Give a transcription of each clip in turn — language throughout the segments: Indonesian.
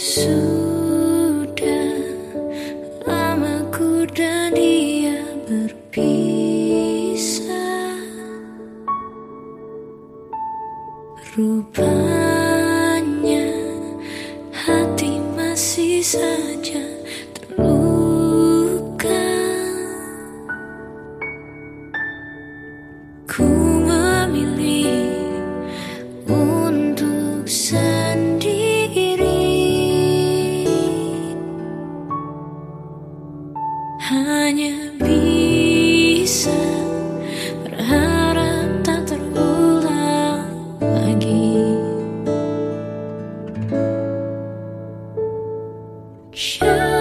Sudah lama ku dan dia berpisah. Rupanya hati masih saja terluka. Ku hanya bisa berharap tak terulang lagi. Just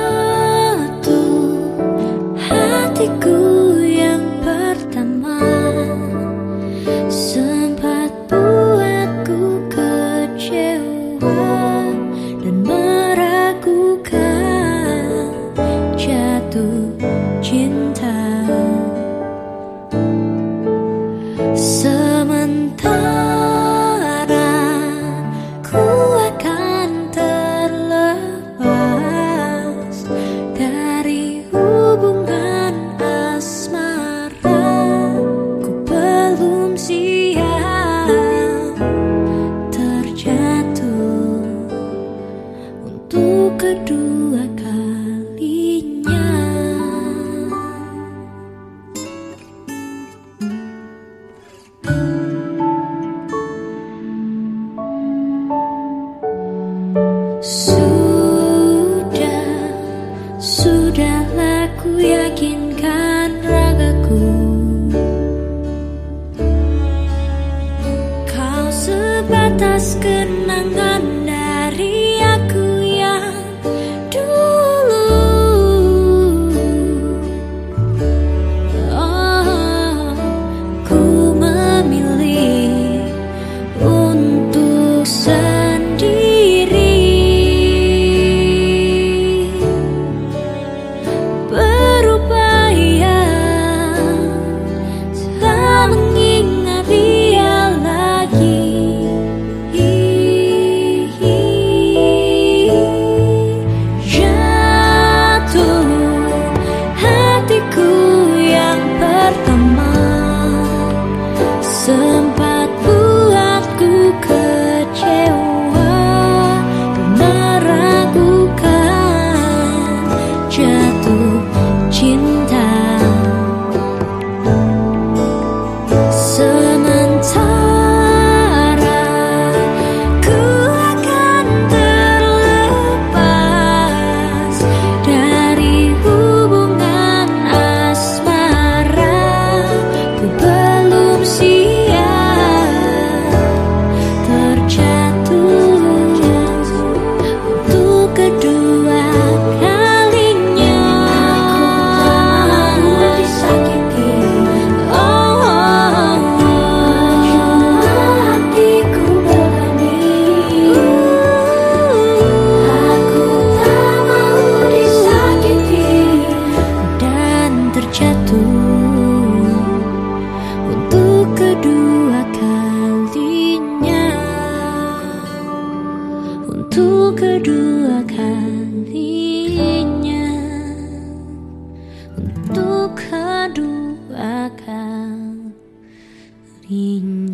kedua kalinya. Sudah, sudahlah ku ya. 音。